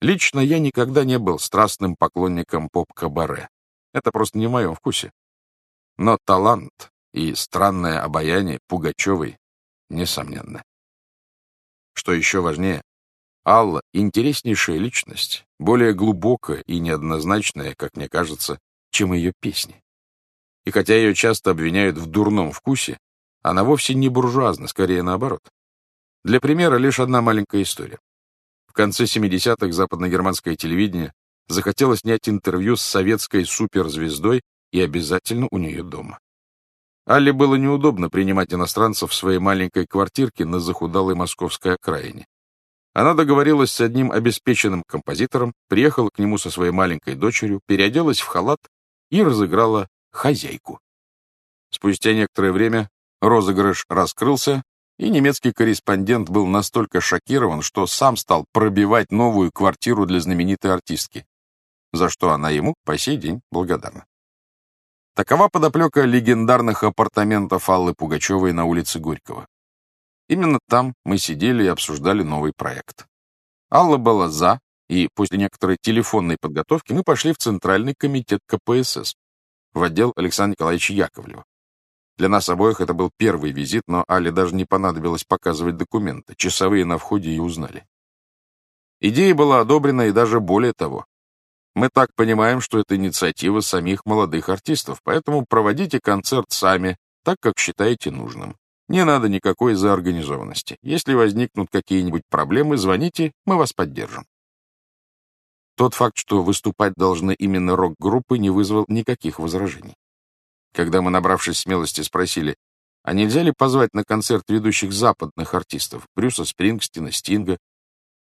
Лично я никогда не был страстным поклонником поп-кабаре. Это просто не в моем вкусе. Но талант и странное обаяние Пугачевой несомненно. Что еще важнее, Алла — интереснейшая личность, более глубокая и неоднозначная, как мне кажется, чем ее песни. И хотя ее часто обвиняют в дурном вкусе, она вовсе не буржуазна, скорее наоборот. Для примера лишь одна маленькая история. В конце 70-х западногерманское телевидение захотело снять интервью с советской суперзвездой и обязательно у нее дома. Алле было неудобно принимать иностранцев в своей маленькой квартирке на захудалой московской окраине. Она договорилась с одним обеспеченным композитором, приехала к нему со своей маленькой дочерью, переоделась в халат и разыграла хозяйку. Спустя некоторое время розыгрыш раскрылся, и немецкий корреспондент был настолько шокирован, что сам стал пробивать новую квартиру для знаменитой артистки, за что она ему по сей день благодарна. Такова подоплека легендарных апартаментов Аллы Пугачевой на улице Горького. Именно там мы сидели и обсуждали новый проект. Алла была за, и после некоторой телефонной подготовки мы пошли в Центральный комитет КПСС, в отдел Александра Николаевича Яковлева. Для нас обоих это был первый визит, но Алле даже не понадобилось показывать документы. Часовые на входе и узнали. Идея была одобрена и даже более того. Мы так понимаем, что это инициатива самих молодых артистов, поэтому проводите концерт сами, так, как считаете нужным. Не надо никакой заорганизованности. Если возникнут какие-нибудь проблемы, звоните, мы вас поддержим. Тот факт, что выступать должны именно рок-группы, не вызвал никаких возражений. Когда мы, набравшись смелости, спросили, а нельзя ли позвать на концерт ведущих западных артистов, Брюса Спрингстина, Стинга,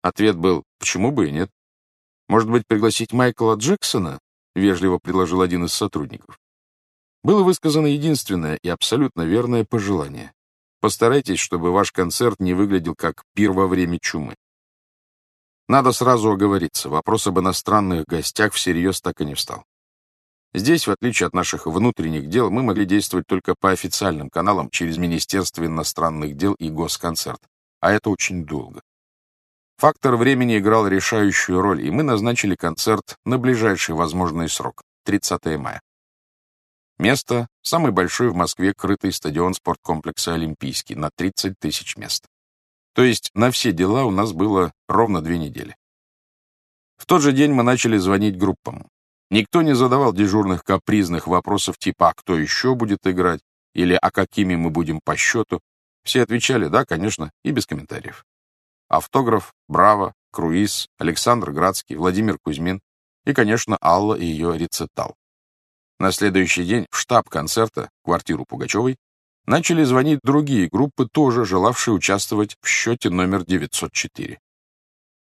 ответ был, почему бы и нет. Может быть, пригласить Майкла Джексона? Вежливо предложил один из сотрудников. Было высказано единственное и абсолютно верное пожелание. Постарайтесь, чтобы ваш концерт не выглядел как пир во время чумы. Надо сразу оговориться, вопрос об иностранных гостях всерьез так и не встал. Здесь, в отличие от наших внутренних дел, мы могли действовать только по официальным каналам через Министерство иностранных дел и Госконцерт, а это очень долго. Фактор времени играл решающую роль, и мы назначили концерт на ближайший возможный срок — 30 мая. Место — самый большой в Москве крытый стадион спорткомплекса «Олимпийский» на 30 тысяч мест. То есть на все дела у нас было ровно две недели. В тот же день мы начали звонить группам. Никто не задавал дежурных капризных вопросов типа «А кто еще будет играть?» или «А какими мы будем по счету?» Все отвечали «Да, конечно» и без комментариев. Автограф, Браво, Круиз, Александр Градский, Владимир Кузьмин и, конечно, Алла и ее рецитал. На следующий день в штаб концерта, квартиру Пугачевой, начали звонить другие группы, тоже желавшие участвовать в счете номер 904.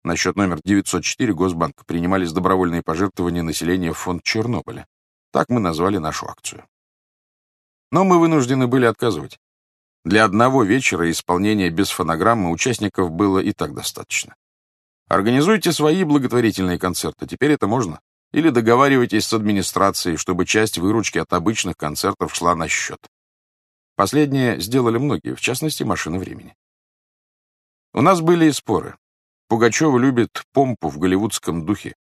На счет номер 904 Госбанк принимались добровольные пожертвования населения в фонд Чернобыля. Так мы назвали нашу акцию. Но мы вынуждены были отказывать. Для одного вечера исполнения без фонограммы участников было и так достаточно. Организуйте свои благотворительные концерты, теперь это можно. Или договаривайтесь с администрацией, чтобы часть выручки от обычных концертов шла на счет. Последнее сделали многие, в частности, машины времени. У нас были и споры. Пугачева любит помпу в голливудском духе,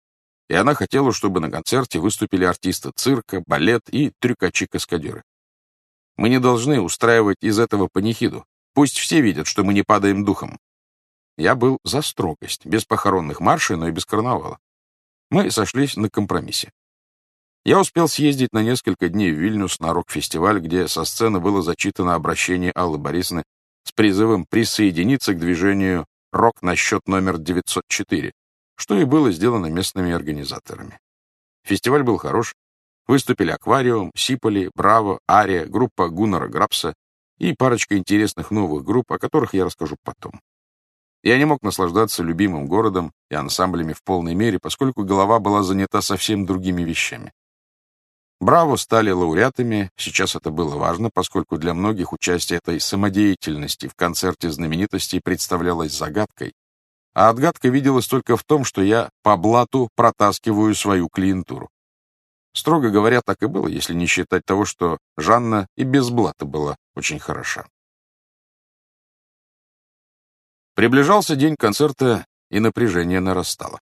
и она хотела, чтобы на концерте выступили артисты цирка, балет и трюкачи-каскадеры. Мы не должны устраивать из этого панихиду. Пусть все видят, что мы не падаем духом. Я был за строгость, без похоронных маршей, но и без карнавала. Мы сошлись на компромиссе. Я успел съездить на несколько дней в Вильнюс на рок-фестиваль, где со сцены было зачитано обращение Аллы Борисовны с призывом присоединиться к движению «Рок на счет номер 904», что и было сделано местными организаторами. Фестиваль был хорош. Выступили «Аквариум», «Сиполи», «Браво», «Ария», группа Гуннера Грабса и парочка интересных новых групп, о которых я расскажу потом. Я не мог наслаждаться любимым городом и ансамблями в полной мере, поскольку голова была занята совсем другими вещами. Браво стали лауреатами, сейчас это было важно, поскольку для многих участие этой самодеятельности в концерте знаменитостей представлялось загадкой, а отгадка виделась только в том, что я по блату протаскиваю свою клиентуру. Строго говоря, так и было, если не считать того, что Жанна и без блата была очень хороша. Приближался день концерта, и напряжение нарастало.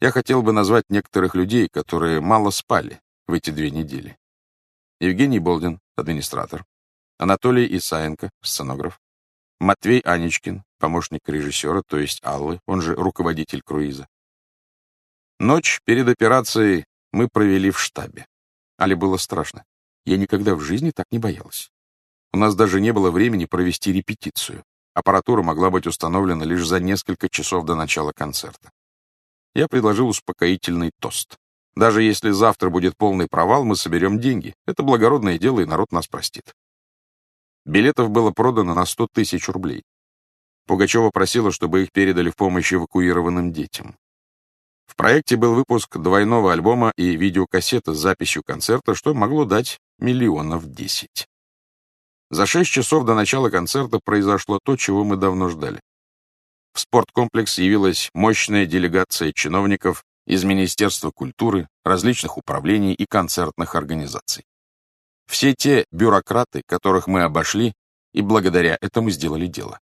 Я хотел бы назвать некоторых людей, которые мало спали в эти две недели. Евгений Болдин, администратор. Анатолий Исаенко, сценограф. Матвей Анечкин, помощник режиссера, то есть Аллы, он же руководитель круиза. Ночь перед операцией мы провели в штабе. Але было страшно. Я никогда в жизни так не боялась. У нас даже не было времени провести репетицию. Аппаратура могла быть установлена лишь за несколько часов до начала концерта. Я предложил успокоительный тост. Даже если завтра будет полный провал, мы соберем деньги. Это благородное дело, и народ нас простит. Билетов было продано на 100 тысяч рублей. Пугачева просила, чтобы их передали в помощь эвакуированным детям. В проекте был выпуск двойного альбома и видеокассета с записью концерта, что могло дать миллионов десять. За шесть часов до начала концерта произошло то, чего мы давно ждали. В спорткомплекс явилась мощная делегация чиновников из Министерства культуры, различных управлений и концертных организаций. Все те бюрократы, которых мы обошли, и благодаря этому сделали дело.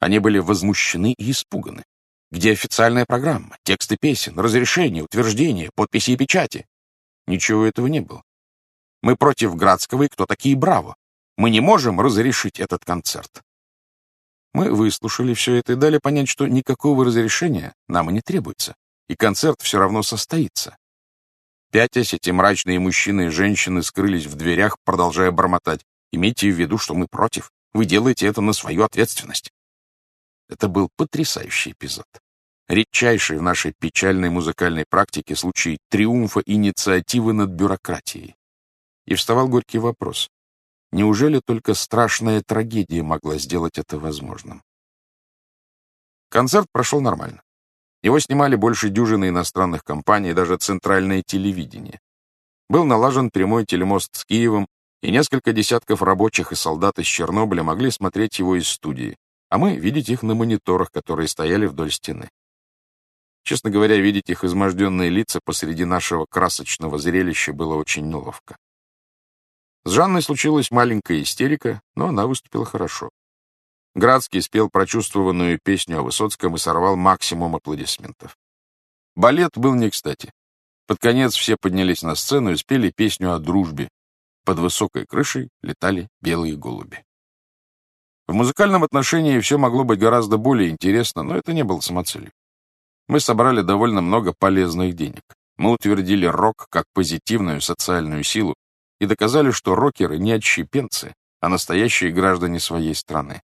Они были возмущены и испуганы. Где официальная программа, тексты песен, разрешения, утверждения, подписи и печати? Ничего этого не было. Мы против Градского, и кто такие Браво? Мы не можем разрешить этот концерт. Мы выслушали все это и дали понять, что никакого разрешения нам и не требуется, и концерт все равно состоится. Пятясь, эти мрачные мужчины и женщины скрылись в дверях, продолжая бормотать. Имейте в виду, что мы против. Вы делаете это на свою ответственность. Это был потрясающий эпизод. Редчайший в нашей печальной музыкальной практике случай триумфа инициативы над бюрократией. И вставал горький вопрос. Неужели только страшная трагедия могла сделать это возможным? Концерт прошел нормально. Его снимали больше дюжины иностранных компаний, даже центральное телевидение. Был налажен прямой телемост с Киевом, и несколько десятков рабочих и солдат из Чернобыля могли смотреть его из студии, а мы видеть их на мониторах, которые стояли вдоль стены. Честно говоря, видеть их изможденные лица посреди нашего красочного зрелища было очень неловко. С Жанной случилась маленькая истерика, но она выступила хорошо. Градский спел прочувствованную песню о Высоцком и сорвал максимум аплодисментов. Балет был не кстати. Под конец все поднялись на сцену и спели песню о дружбе. Под высокой крышей летали белые голуби. В музыкальном отношении все могло быть гораздо более интересно, но это не было самоцелью. Мы собрали довольно много полезных денег. Мы утвердили рок как позитивную социальную силу и доказали, что рокеры не отщепенцы, а настоящие граждане своей страны.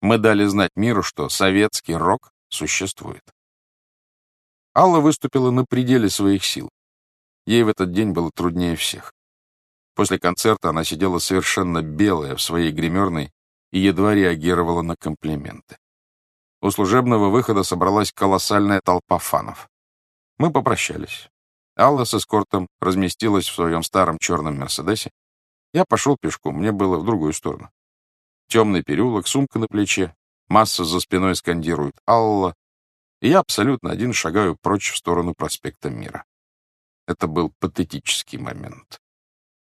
Мы дали знать миру, что советский рок существует. Алла выступила на пределе своих сил. Ей в этот день было труднее всех. После концерта она сидела совершенно белая в своей гримерной и едва реагировала на комплименты. У служебного выхода собралась колоссальная толпа фанов. Мы попрощались. Алла с эскортом разместилась в своем старом черном «Мерседесе». Я пошел пешком, мне было в другую сторону. Темный переулок, сумка на плече, масса за спиной скандирует «Алла», и я абсолютно один шагаю прочь в сторону проспекта Мира. Это был патетический момент.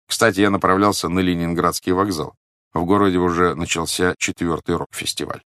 Кстати, я направлялся на Ленинградский вокзал. В городе уже начался четвертый рок-фестиваль.